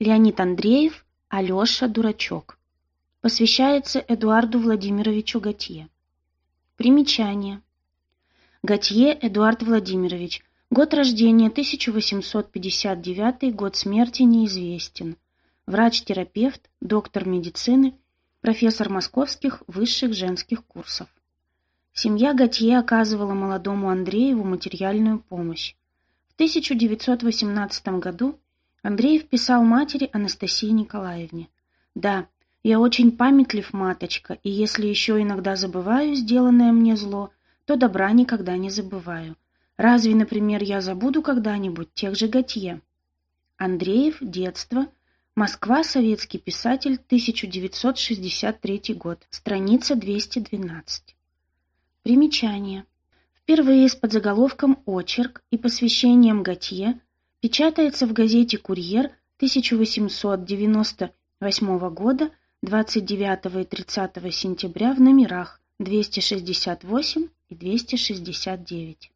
Леонид Андреев, Алеша Дурачок. Посвящается Эдуарду Владимировичу Готье. Примечание. Готье Эдуард Владимирович. Год рождения 1859, год смерти неизвестен. Врач-терапевт, доктор медицины, профессор московских высших женских курсов. Семья Готье оказывала молодому Андрееву материальную помощь. В 1918 году Андреев писал матери Анастасии Николаевне. «Да, я очень памятлив, маточка, и если еще иногда забываю сделанное мне зло, то добра никогда не забываю. Разве, например, я забуду когда-нибудь тех же Готье?» Андреев, детство, Москва, советский писатель, 1963 год, страница 212. Примечание. Впервые с подзаголовком «Очерк» и посвящением Готье печатается в газете «Курьер» 1898 года 29 и 30 сентября в номерах 268 и 269.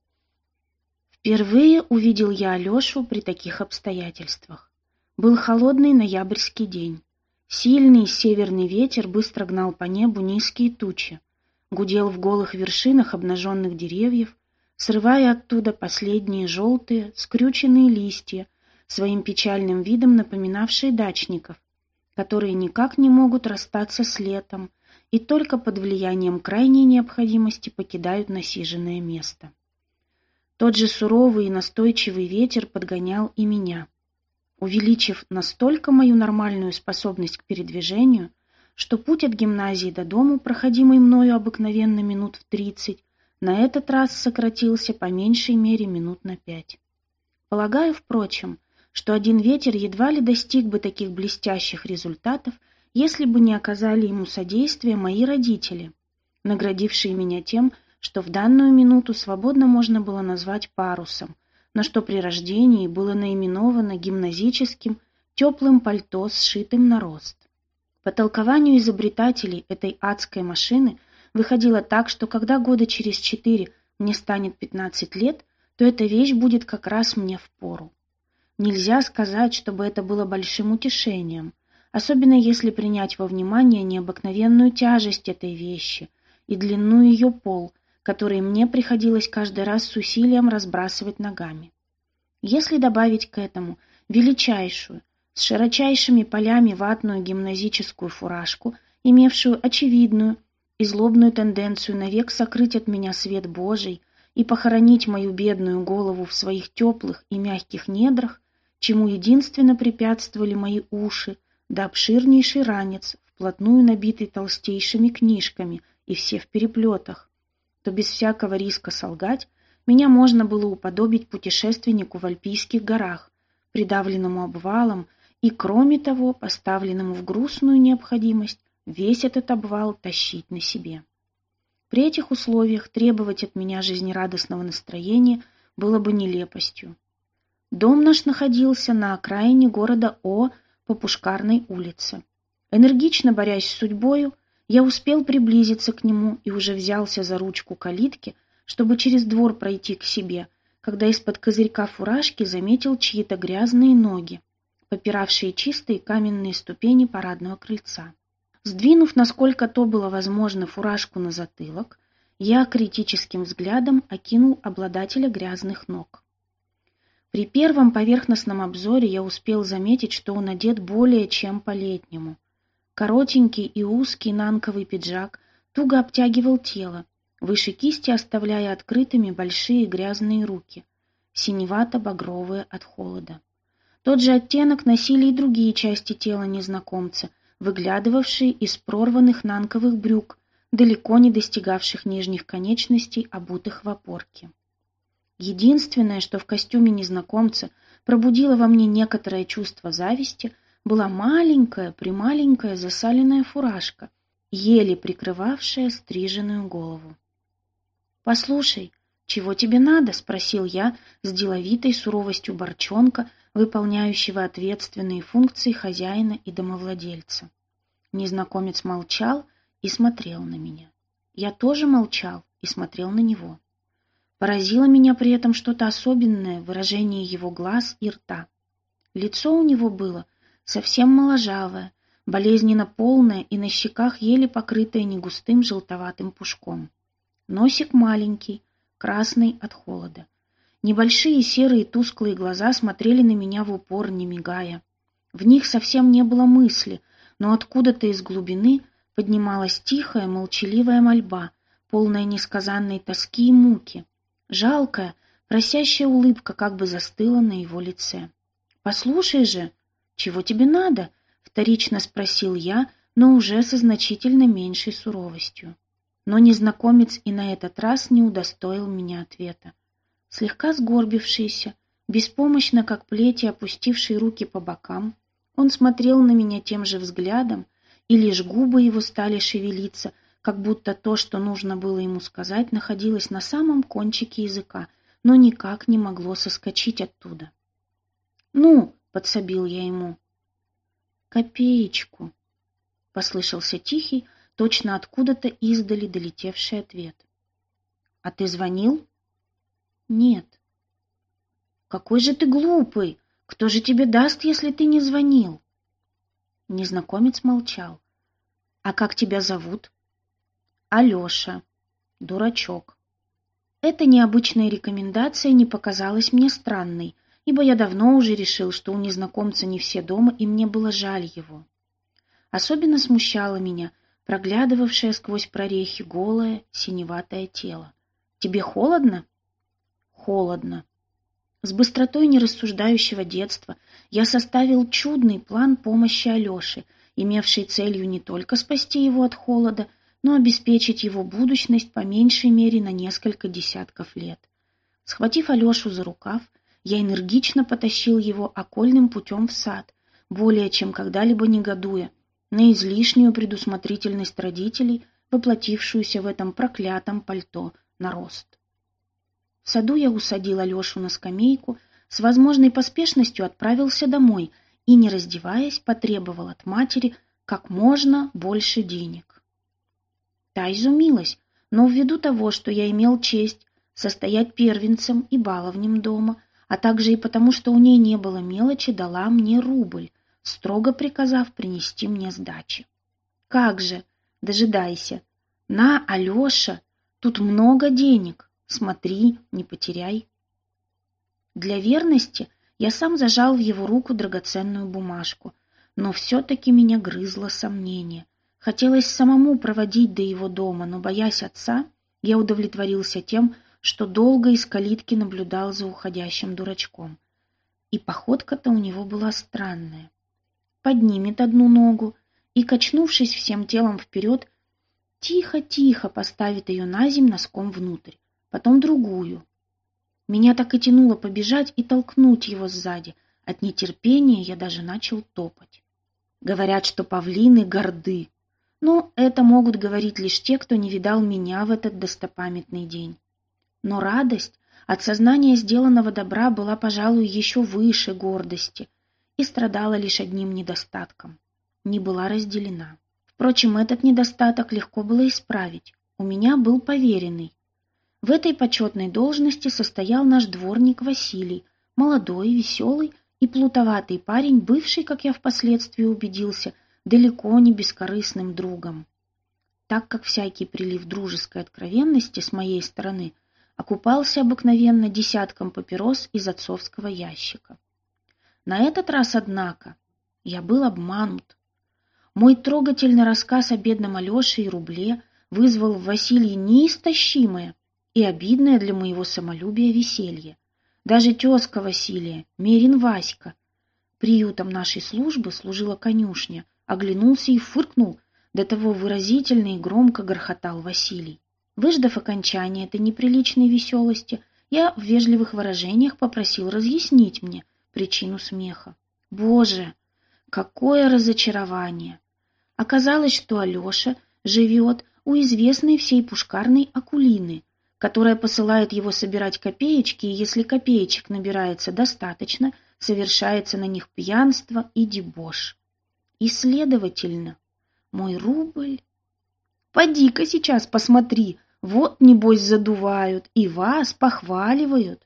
Впервые увидел я Алешу при таких обстоятельствах. Был холодный ноябрьский день. Сильный северный ветер быстро гнал по небу низкие тучи, гудел в голых вершинах обнаженных деревьев, срывая оттуда последние желтые, скрюченные листья, своим печальным видом напоминавшие дачников, которые никак не могут расстаться с летом и только под влиянием крайней необходимости покидают насиженное место. Тот же суровый и настойчивый ветер подгонял и меня, увеличив настолько мою нормальную способность к передвижению, что путь от гимназии до дому, проходимый мною обыкновенно минут в тридцать, на этот раз сократился по меньшей мере минут на пять. Полагаю, впрочем, что один ветер едва ли достиг бы таких блестящих результатов, если бы не оказали ему содействия мои родители, наградившие меня тем, что в данную минуту свободно можно было назвать парусом, на что при рождении было наименовано гимназическим теплым пальто, сшитым на рост. По толкованию изобретателей этой адской машины выходило так, что когда года через четыре мне станет 15 лет, то эта вещь будет как раз мне в пору. Нельзя сказать, чтобы это было большим утешением, особенно если принять во внимание необыкновенную тяжесть этой вещи и длину ее пол, который мне приходилось каждый раз с усилием разбрасывать ногами. Если добавить к этому величайшую, с широчайшими полями ватную гимназическую фуражку, имевшую очевидную и злобную тенденцию навек сокрыть от меня свет Божий и похоронить мою бедную голову в своих теплых и мягких недрах, чему единственно препятствовали мои уши, да обширнейший ранец, вплотную набитый толстейшими книжками и все в переплетах, то без всякого риска солгать меня можно было уподобить путешественнику в Альпийских горах, придавленному обвалом и, кроме того, поставленному в грустную необходимость весь этот обвал тащить на себе. При этих условиях требовать от меня жизнерадостного настроения было бы нелепостью. Дом наш находился на окраине города О по Пушкарной улице. Энергично борясь с судьбою, я успел приблизиться к нему и уже взялся за ручку калитки, чтобы через двор пройти к себе, когда из-под козырька фуражки заметил чьи-то грязные ноги попиравшие чистые каменные ступени парадного крыльца. Сдвинув, насколько то было возможно, фуражку на затылок, я критическим взглядом окинул обладателя грязных ног. При первом поверхностном обзоре я успел заметить, что он одет более чем по-летнему. Коротенький и узкий нанковый пиджак туго обтягивал тело, выше кисти оставляя открытыми большие грязные руки, синевато-багровые от холода. Тот же оттенок носили и другие части тела незнакомца, выглядывавшие из прорванных нанковых брюк, далеко не достигавших нижних конечностей, обутых в опорке. Единственное, что в костюме незнакомца пробудило во мне некоторое чувство зависти, была маленькая, прималенькая засаленная фуражка, еле прикрывавшая стриженную голову. «Послушай, чего тебе надо?» — спросил я с деловитой суровостью борчонка, выполняющего ответственные функции хозяина и домовладельца. Незнакомец молчал и смотрел на меня. Я тоже молчал и смотрел на него. Поразило меня при этом что-то особенное в выражении его глаз и рта. Лицо у него было совсем моложавая, болезненно полная и на щеках еле покрытая негустым желтоватым пушком. Носик маленький, красный от холода. Небольшие серые тусклые глаза смотрели на меня в упор, не мигая. В них совсем не было мысли, но откуда-то из глубины поднималась тихая, молчаливая мольба, полная несказанной тоски и муки. Жалкая, просящая улыбка как бы застыла на его лице. «Послушай же, чего тебе надо?» — вторично спросил я, но уже со значительно меньшей суровостью. Но незнакомец и на этот раз не удостоил меня ответа слегка сгорбившийся, беспомощно, как плети, опустивший руки по бокам. Он смотрел на меня тем же взглядом, и лишь губы его стали шевелиться, как будто то, что нужно было ему сказать, находилось на самом кончике языка, но никак не могло соскочить оттуда. «Ну!» — подсобил я ему. «Копеечку!» — послышался тихий, точно откуда-то издали долетевший ответ. «А ты звонил?» Нет. Какой же ты глупый! Кто же тебе даст, если ты не звонил? Незнакомец молчал. А как тебя зовут? Алёша. Дурачок. Эта необычная рекомендация не показалась мне странной, ибо я давно уже решил, что у незнакомца не все дома, и мне было жаль его. Особенно смущало меня проглядывавшее сквозь прорехи голое, синеватое тело. «Тебе холодно?» Холодно. С быстротой нерассуждающего детства я составил чудный план помощи Алёше, имевший целью не только спасти его от холода, но обеспечить его будущность по меньшей мере на несколько десятков лет. Схватив Алёшу за рукав, я энергично потащил его окольным путем в сад, более чем когда-либо негодуя, на излишнюю предусмотрительность родителей, воплотившуюся в этом проклятом пальто на рост. В саду я усадил Алешу на скамейку, с возможной поспешностью отправился домой и, не раздеваясь, потребовал от матери как можно больше денег. Та изумилась, но ввиду того, что я имел честь состоять первенцем и баловнем дома, а также и потому, что у ней не было мелочи, дала мне рубль, строго приказав принести мне сдачи. «Как же! Дожидайся! На, Алеша, тут много денег!» Смотри, не потеряй. Для верности я сам зажал в его руку драгоценную бумажку, но все-таки меня грызло сомнение. Хотелось самому проводить до его дома, но, боясь отца, я удовлетворился тем, что долго из калитки наблюдал за уходящим дурачком. И походка-то у него была странная. Поднимет одну ногу и, качнувшись всем телом вперед, тихо-тихо поставит ее на земь носком внутрь потом другую. Меня так и тянуло побежать и толкнуть его сзади. От нетерпения я даже начал топать. Говорят, что павлины горды. Но это могут говорить лишь те, кто не видал меня в этот достопамятный день. Но радость от сознания сделанного добра была, пожалуй, еще выше гордости и страдала лишь одним недостатком — не была разделена. Впрочем, этот недостаток легко было исправить. У меня был поверенный, в этой почетной должности состоял наш дворник Василий, молодой, веселый и плутоватый парень, бывший, как я впоследствии убедился, далеко не бескорыстным другом. Так как всякий прилив дружеской откровенности с моей стороны окупался обыкновенно десятком папирос из отцовского ящика. На этот раз, однако, я был обманут. Мой трогательный рассказ о бедном Алёше и рубле вызвал в Василии неистощимое, и обидное для моего самолюбия веселье. Даже тезка Василия, Мерин Васька, приютом нашей службы служила конюшня, оглянулся и фыркнул, до того выразительно и громко грохотал Василий. Выждав окончание этой неприличной веселости, я в вежливых выражениях попросил разъяснить мне причину смеха. Боже, какое разочарование! Оказалось, что Алеша живет у известной всей пушкарной Акулины, которая посылает его собирать копеечки, и если копеечек набирается достаточно, совершается на них пьянство и дебош. И, следовательно, мой рубль... Поди-ка сейчас посмотри, вот, небось, задувают, и вас похваливают.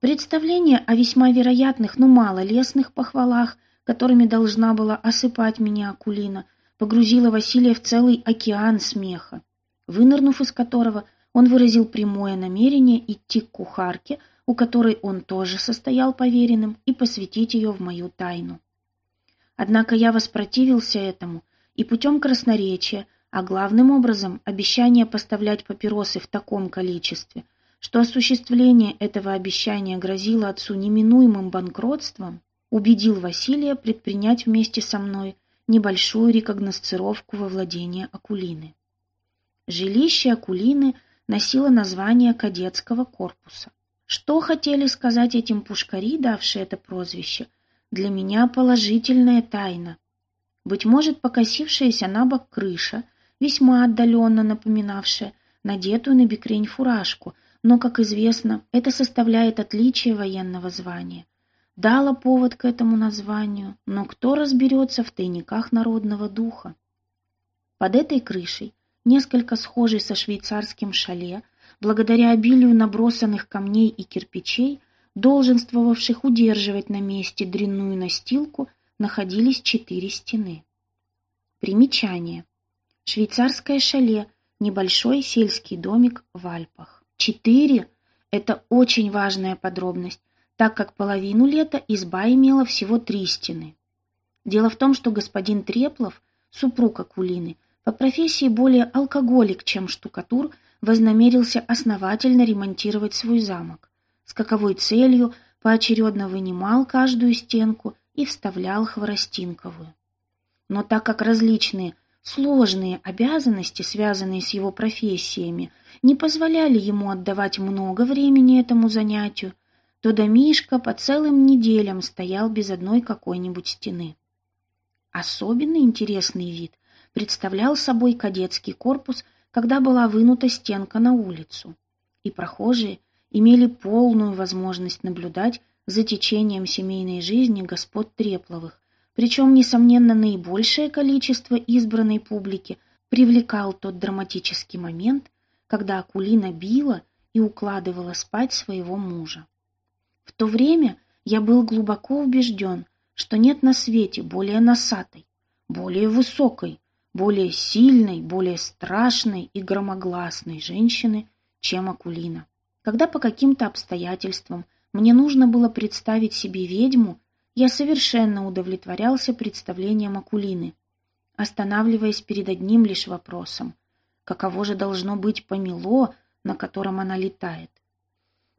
Представление о весьма вероятных, но мало лестных похвалах, которыми должна была осыпать меня Акулина, погрузила Василия в целый океан смеха, вынырнув из которого он выразил прямое намерение идти к кухарке, у которой он тоже состоял поверенным, и посвятить ее в мою тайну. Однако я воспротивился этому, и путем красноречия, а главным образом обещание поставлять папиросы в таком количестве, что осуществление этого обещания грозило отцу неминуемым банкротством, убедил Василия предпринять вместе со мной небольшую рекогносцировку во владение Акулины. Жилище Акулины носило название кадетского корпуса. Что хотели сказать этим пушкари, давшие это прозвище, для меня положительная тайна. Быть может, покосившаяся на бок крыша, весьма отдаленно напоминавшая надетую на бекрень фуражку, но, как известно, это составляет отличие военного звания. Дала повод к этому названию, но кто разберется в тайниках народного духа? Под этой крышей несколько схожий со швейцарским шале, благодаря обилию набросанных камней и кирпичей, долженствовавших удерживать на месте дрянную настилку, находились четыре стены. Примечание. Швейцарское шале – небольшой сельский домик в Альпах. Четыре – это очень важная подробность, так как половину лета изба имела всего три стены. Дело в том, что господин Треплов, супруг Акулины, по профессии более алкоголик, чем штукатур, вознамерился основательно ремонтировать свой замок. С каковой целью поочередно вынимал каждую стенку и вставлял хворостинковую. Но так как различные сложные обязанности, связанные с его профессиями, не позволяли ему отдавать много времени этому занятию, то домишка по целым неделям стоял без одной какой-нибудь стены. Особенно интересный вид – представлял собой кадетский корпус, когда была вынута стенка на улицу, и прохожие имели полную возможность наблюдать за течением семейной жизни господ Трепловых, причем, несомненно, наибольшее количество избранной публики привлекал тот драматический момент, когда Акулина била и укладывала спать своего мужа. В то время я был глубоко убежден, что нет на свете более носатой, более высокой, более сильной, более страшной и громогласной женщины, чем Акулина. Когда по каким-то обстоятельствам мне нужно было представить себе ведьму, я совершенно удовлетворялся представлением Акулины, останавливаясь перед одним лишь вопросом – каково же должно быть помело, на котором она летает?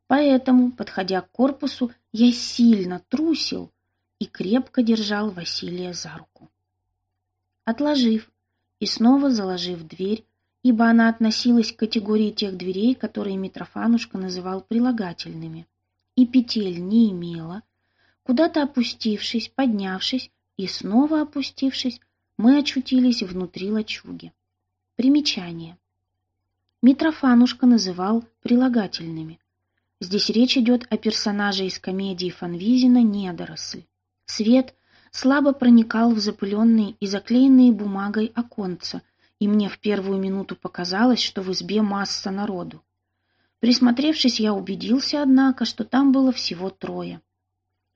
Поэтому, подходя к корпусу, я сильно трусил и крепко держал Василия за руку. Отложив и снова заложив дверь, ибо она относилась к категории тех дверей, которые Митрофанушка называл прилагательными, и петель не имела, куда-то опустившись, поднявшись и снова опустившись, мы очутились внутри лачуги. Примечание. Митрофанушка называл прилагательными. Здесь речь идет о персонаже из комедии Фанвизина «Недоросль». Свет слабо проникал в запыленные и заклеенные бумагой оконца, и мне в первую минуту показалось, что в избе масса народу. Присмотревшись, я убедился, однако, что там было всего трое.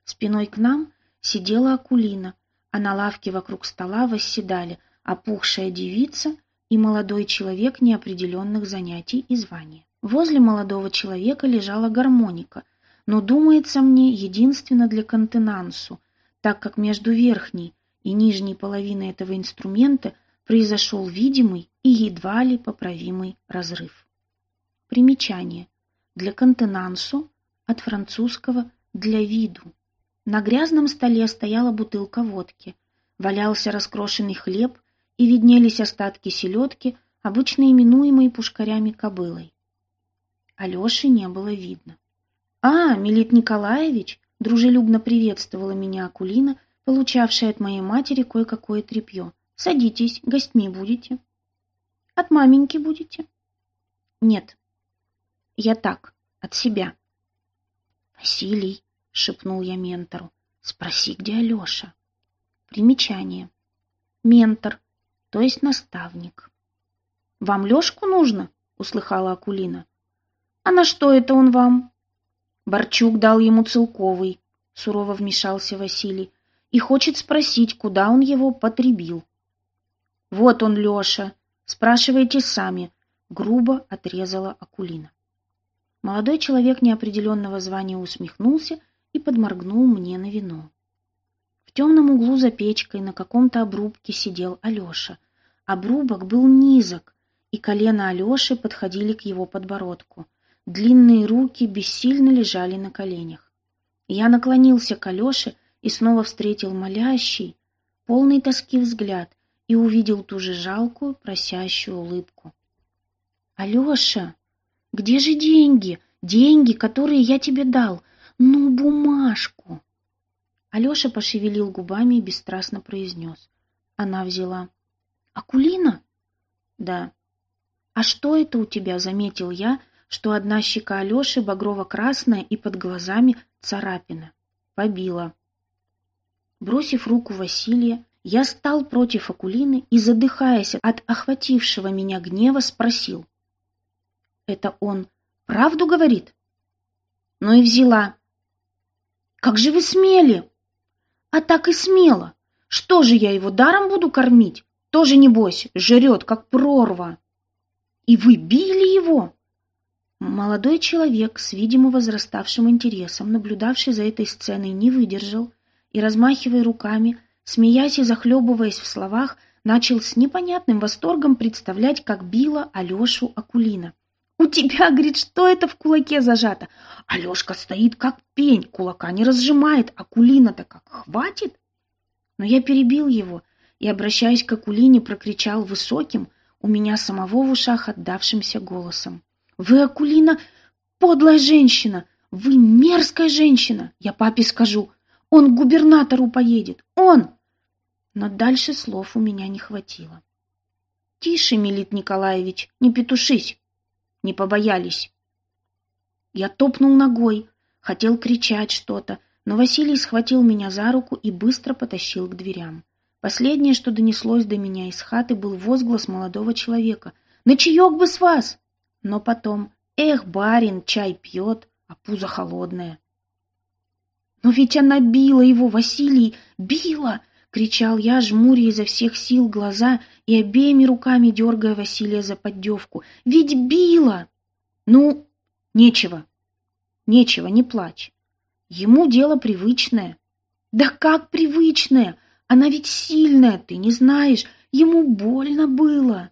Спиной к нам сидела Акулина, а на лавке вокруг стола восседали опухшая девица и молодой человек неопределенных занятий и звания. Возле молодого человека лежала гармоника, но, думается мне, единственно для контенансу, так как между верхней и нижней половиной этого инструмента произошел видимый и едва ли поправимый разрыв. Примечание. Для контенансу от французского «для виду». На грязном столе стояла бутылка водки, валялся раскрошенный хлеб и виднелись остатки селедки, обычно именуемой пушкарями кобылой. Алеши не было видно. «А, Милит Николаевич!» Дружелюбно приветствовала меня Акулина, получавшая от моей матери кое-какое тряпье. «Садитесь, гостьми будете». «От маменьки будете?» «Нет, я так, от себя». «Василий», — шепнул я ментору, — «спроси, где Алеша». Примечание. Ментор, то есть наставник. «Вам Лешку нужно?» — услыхала Акулина. «А на что это он вам?» Борчук дал ему целковый, сурово вмешался Василий. и хочет спросить, куда он его потребил. «Вот он, Леша, спрашивайте сами», — грубо отрезала Акулина. Молодой человек неопределенного звания усмехнулся и подморгнул мне на вино. В темном углу за печкой на каком-то обрубке сидел Алеша. Обрубок был низок, и колено Алеши подходили к его подбородку. Длинные руки бессильно лежали на коленях. Я наклонился к Алёше и снова встретил молящий, полный тоски взгляд и увидел ту же жалкую, просящую улыбку. «Алёша, где же деньги? Деньги, которые я тебе дал? Ну, бумажку!» Алёша пошевелил губами и бесстрастно произнес. Она взяла. «Акулина?» «Да». «А что это у тебя?» — заметил я, что одна щека Алёши багрово-красная и под глазами царапина. Побила. Бросив руку Василия, я стал против Акулины и, задыхаясь от охватившего меня гнева, спросил. «Это он правду говорит?» «Ну и взяла». «Как же вы смели?» «А так и смело. Что же я его даром буду кормить? Тоже, небось, жрет, как прорва». «И вы били его?» Молодой человек с видимо возраставшим интересом, наблюдавший за этой сценой, не выдержал и, размахивая руками, смеясь и захлебываясь в словах, начал с непонятным восторгом представлять, как била Алешу Акулина. «У тебя, — говорит, — что это в кулаке зажато? Алешка стоит как пень, кулака не разжимает, Акулина-то как хватит!» Но я перебил его и, обращаясь к Акулине, прокричал высоким, у меня самого в ушах отдавшимся голосом. Вы, Акулина, подлая женщина! Вы мерзкая женщина! Я папе скажу. Он к губернатору поедет. Он!» Но дальше слов у меня не хватило. «Тише, Милит Николаевич, не петушись!» Не побоялись. Я топнул ногой, хотел кричать что-то, но Василий схватил меня за руку и быстро потащил к дверям. Последнее, что донеслось до меня из хаты, был возглас молодого человека. «На чаек бы с вас!» Но потом, эх, барин, чай пьет, а пузо холодное. Но ведь она била его, Василий, била! кричал я, жмуря изо всех сил глаза и обеими руками дергая Василия за поддевку. Ведь била! Ну, нечего, нечего, не плачь. Ему дело привычное. Да как привычное? Она ведь сильная, ты не знаешь. Ему больно было.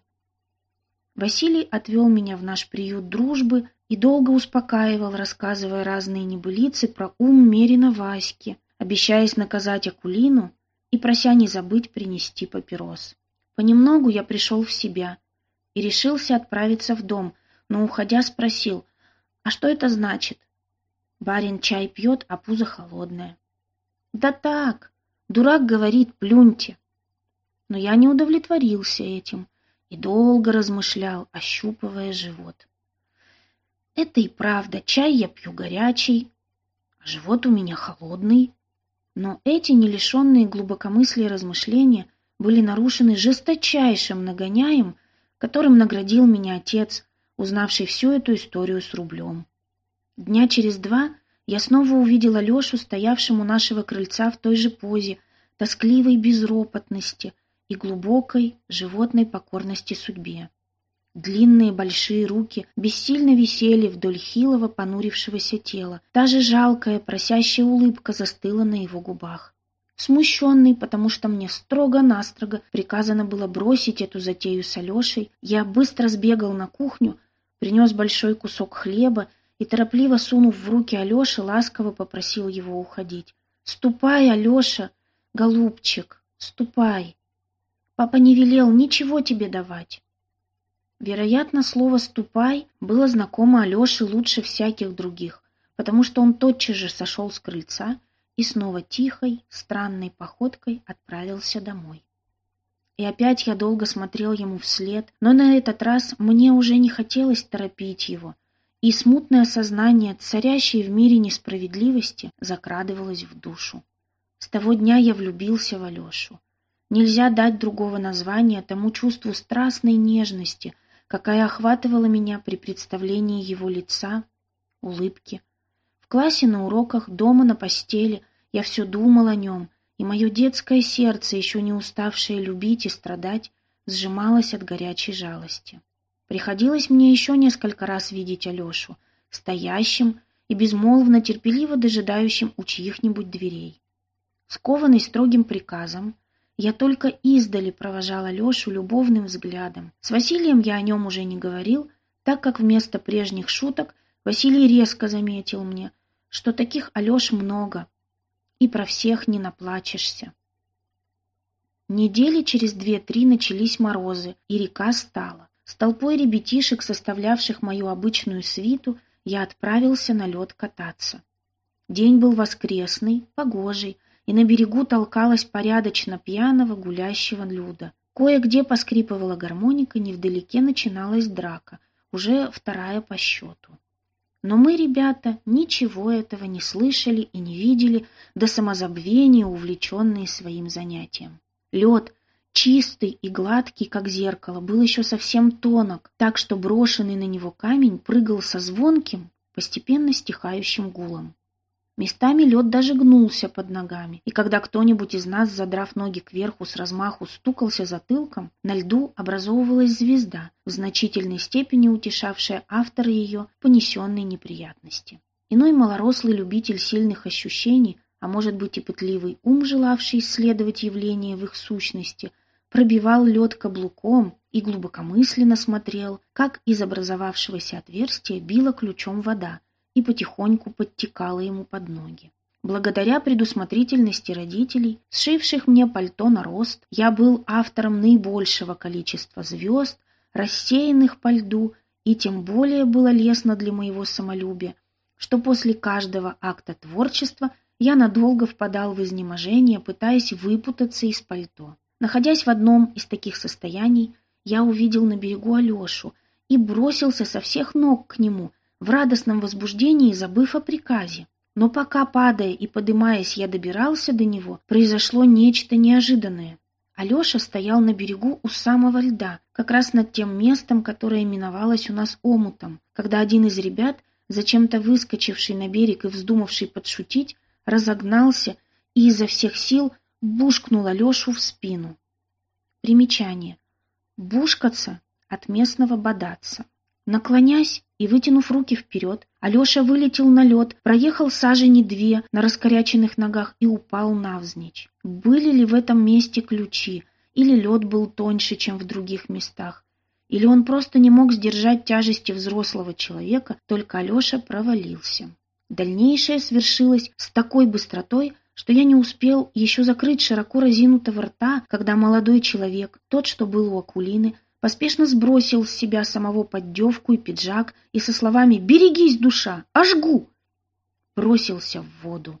Василий отвел меня в наш приют дружбы и долго успокаивал, рассказывая разные небылицы про ум Мерина Васьки, обещаясь наказать Акулину и прося не забыть принести папирос. Понемногу я пришел в себя и решился отправиться в дом, но, уходя, спросил, а что это значит? Барин чай пьет, а пузо холодное. Да так, дурак говорит, плюньте. Но я не удовлетворился этим и долго размышлял, ощупывая живот. Это и правда, чай я пью горячий, а живот у меня холодный. Но эти не лишенные глубокомыслия размышления были нарушены жесточайшим нагоняем, которым наградил меня отец, узнавший всю эту историю с рублем. Дня через два я снова увидела Лешу, стоявшему нашего крыльца в той же позе, тоскливой безропотности, и глубокой животной покорности судьбе. Длинные большие руки бессильно висели вдоль хилого понурившегося тела. Даже жалкая, просящая улыбка застыла на его губах. Смущенный, потому что мне строго-настрого приказано было бросить эту затею с Алешей, я быстро сбегал на кухню, принес большой кусок хлеба и, торопливо сунув в руки Алеши, ласково попросил его уходить. «Ступай, Алеша, голубчик, ступай!» Папа не велел ничего тебе давать. Вероятно, слово «ступай» было знакомо Алёше лучше всяких других, потому что он тотчас же сошел с крыльца и снова тихой, странной походкой отправился домой. И опять я долго смотрел ему вслед, но на этот раз мне уже не хотелось торопить его, и смутное сознание, царящей в мире несправедливости, закрадывалось в душу. С того дня я влюбился в Алешу. Нельзя дать другого названия тому чувству страстной нежности, какая охватывала меня при представлении его лица, улыбки. В классе, на уроках, дома, на постели я все думал о нем, и мое детское сердце, еще не уставшее любить и страдать, сжималось от горячей жалости. Приходилось мне еще несколько раз видеть Алешу, стоящим и безмолвно терпеливо дожидающим у чьих-нибудь дверей. Скованный строгим приказом, я только издали провожал Алешу любовным взглядом. С Василием я о нем уже не говорил, так как вместо прежних шуток Василий резко заметил мне, что таких Алеш много, и про всех не наплачешься. Недели через две-три начались морозы, и река стала. С толпой ребятишек, составлявших мою обычную свиту, я отправился на лед кататься. День был воскресный, погожий, и на берегу толкалась порядочно пьяного гулящего люда. Кое-где поскрипывала гармоника, невдалеке начиналась драка, уже вторая по счету. Но мы, ребята, ничего этого не слышали и не видели, до самозабвения увлеченные своим занятием. Лед, чистый и гладкий, как зеркало, был еще совсем тонок, так что брошенный на него камень прыгал со звонким, постепенно стихающим гулом. Местами лед даже гнулся под ногами, и когда кто-нибудь из нас, задрав ноги кверху с размаху, стукался затылком, на льду образовывалась звезда, в значительной степени утешавшая автора ее понесенной неприятности. Иной малорослый любитель сильных ощущений, а может быть и пытливый ум, желавший исследовать явления в их сущности, пробивал лед каблуком и глубокомысленно смотрел, как из образовавшегося отверстия била ключом вода, и потихоньку подтекала ему под ноги. Благодаря предусмотрительности родителей, сшивших мне пальто на рост, я был автором наибольшего количества звезд, рассеянных по льду, и тем более было лестно для моего самолюбия, что после каждого акта творчества я надолго впадал в изнеможение, пытаясь выпутаться из пальто. Находясь в одном из таких состояний, я увидел на берегу Алешу и бросился со всех ног к нему, в радостном возбуждении забыв о приказе. Но пока, падая и подымаясь, я добирался до него, произошло нечто неожиданное. Алеша стоял на берегу у самого льда, как раз над тем местом, которое именовалось у нас омутом, когда один из ребят, зачем-то выскочивший на берег и вздумавший подшутить, разогнался и изо всех сил бушкнул Алешу в спину. Примечание. Бушкаться от местного бодаться. Наклонясь и вытянув руки вперед, Алеша вылетел на лед, проехал сажени две на раскоряченных ногах и упал навзничь. Были ли в этом месте ключи, или лед был тоньше, чем в других местах, или он просто не мог сдержать тяжести взрослого человека, только Алеша провалился. Дальнейшее свершилось с такой быстротой, что я не успел еще закрыть широко разинутого рта, когда молодой человек, тот, что был у Акулины, поспешно сбросил с себя самого поддевку и пиджак и со словами «Берегись, душа! Ожгу!» бросился в воду.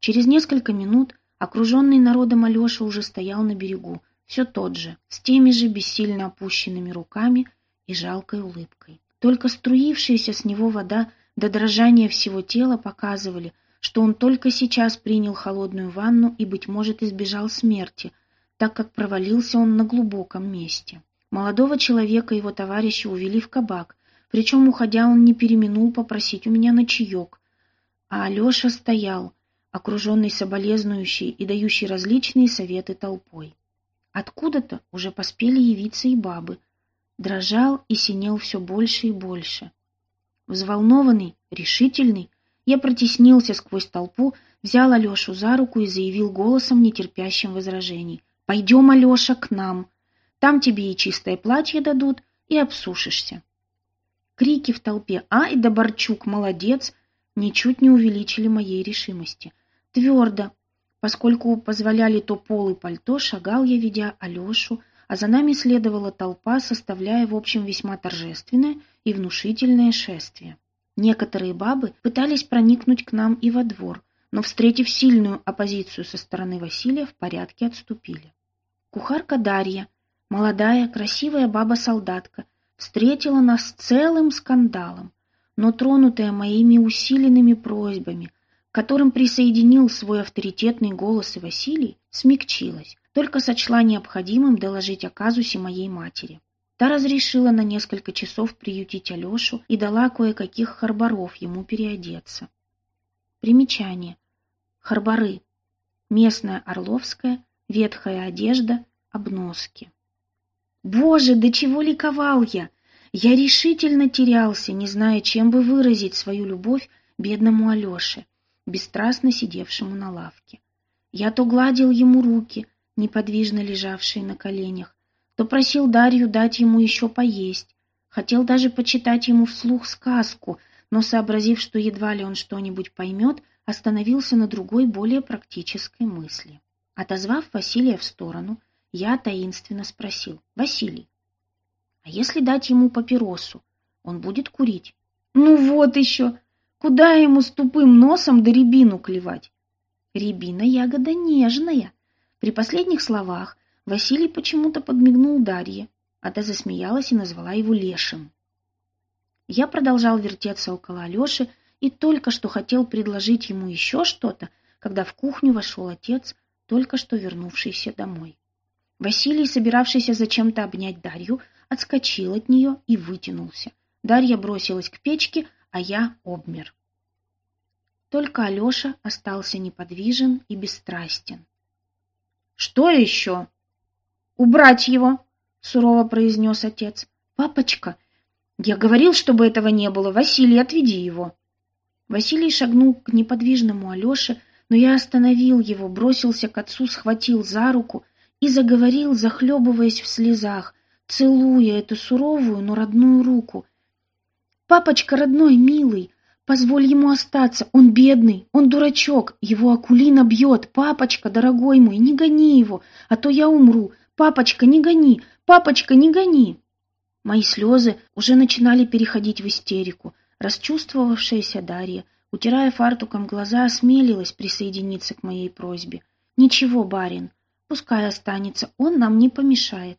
Через несколько минут окруженный народом Алеша уже стоял на берегу, все тот же, с теми же бессильно опущенными руками и жалкой улыбкой. Только струившаяся с него вода до дрожания всего тела показывали, что он только сейчас принял холодную ванну и, быть может, избежал смерти, так как провалился он на глубоком месте. Молодого человека его товарищи увели в кабак, причем, уходя, он не переминул попросить у меня на чаек. А Алеша стоял, окруженный соболезнующей и дающей различные советы толпой. Откуда-то уже поспели явиться и бабы. Дрожал и синел все больше и больше. Взволнованный, решительный, я протеснился сквозь толпу, взял Алешу за руку и заявил голосом, нетерпящим возражений. «Пойдем, Алеша, к нам!» Там тебе и чистое платье дадут, и обсушишься. Крики в толпе «Ай да Борчук, молодец!» ничуть не увеличили моей решимости. Твердо, поскольку позволяли то пол и пальто, шагал я, ведя Алешу, а за нами следовала толпа, составляя, в общем, весьма торжественное и внушительное шествие. Некоторые бабы пытались проникнуть к нам и во двор, но, встретив сильную оппозицию со стороны Василия, в порядке отступили. Кухарка Дарья, Молодая, красивая баба-солдатка встретила нас целым скандалом, но тронутая моими усиленными просьбами, к которым присоединил свой авторитетный голос и Василий, смягчилась, только сочла необходимым доложить о казусе моей матери. Та разрешила на несколько часов приютить Алешу и дала кое-каких харбаров ему переодеться. Примечание. Харбары. местная Орловская, ветхая одежда, обноски. Боже, до чего ликовал я! Я решительно терялся, не зная, чем бы выразить свою любовь бедному Алёше, бесстрастно сидевшему на лавке. Я то гладил ему руки, неподвижно лежавшие на коленях, то просил Дарью дать ему еще поесть, хотел даже почитать ему вслух сказку, но, сообразив, что едва ли он что-нибудь поймет, остановился на другой, более практической мысли. Отозвав Василия в сторону, я таинственно спросил. «Василий, а если дать ему папиросу, он будет курить?» «Ну вот еще! Куда ему с тупым носом да рябину клевать?» «Рябина ягода нежная!» При последних словах Василий почему-то подмигнул Дарье, а та засмеялась и назвала его Лешим. Я продолжал вертеться около Алеши и только что хотел предложить ему еще что-то, когда в кухню вошел отец, только что вернувшийся домой. Василий, собиравшийся зачем-то обнять Дарью, отскочил от нее и вытянулся. Дарья бросилась к печке, а я обмер. Только Алеша остался неподвижен и бесстрастен. «Что еще?» «Убрать его!» — сурово произнес отец. «Папочка, я говорил, чтобы этого не было. Василий, отведи его!» Василий шагнул к неподвижному Алёше, но я остановил его, бросился к отцу, схватил за руку и заговорил, захлебываясь в слезах, целуя эту суровую, но родную руку. «Папочка родной, милый, позволь ему остаться, он бедный, он дурачок, его Акулина бьет, папочка, дорогой мой, не гони его, а то я умру, папочка, не гони, папочка, не гони!» Мои слезы уже начинали переходить в истерику. Расчувствовавшаяся Дарья, утирая фартуком глаза, осмелилась присоединиться к моей просьбе. «Ничего, барин, Пускай останется, он нам не помешает.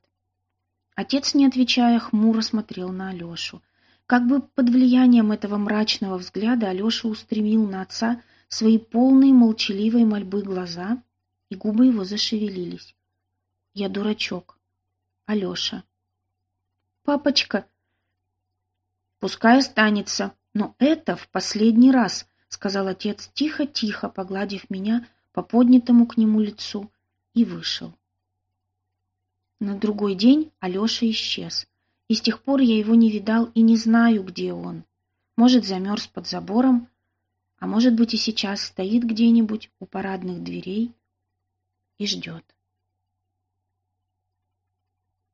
Отец, не отвечая, хмуро смотрел на Алешу. Как бы под влиянием этого мрачного взгляда Алеша устремил на отца свои полные молчаливой мольбы глаза, и губы его зашевелились. «Я дурачок. Алеша». «Папочка!» «Пускай останется, но это в последний раз», — сказал отец тихо-тихо, погладив меня по поднятому к нему лицу и вышел. На другой день Алеша исчез, и с тех пор я его не видал и не знаю, где он. Может, замерз под забором, а может быть и сейчас стоит где-нибудь у парадных дверей и ждет.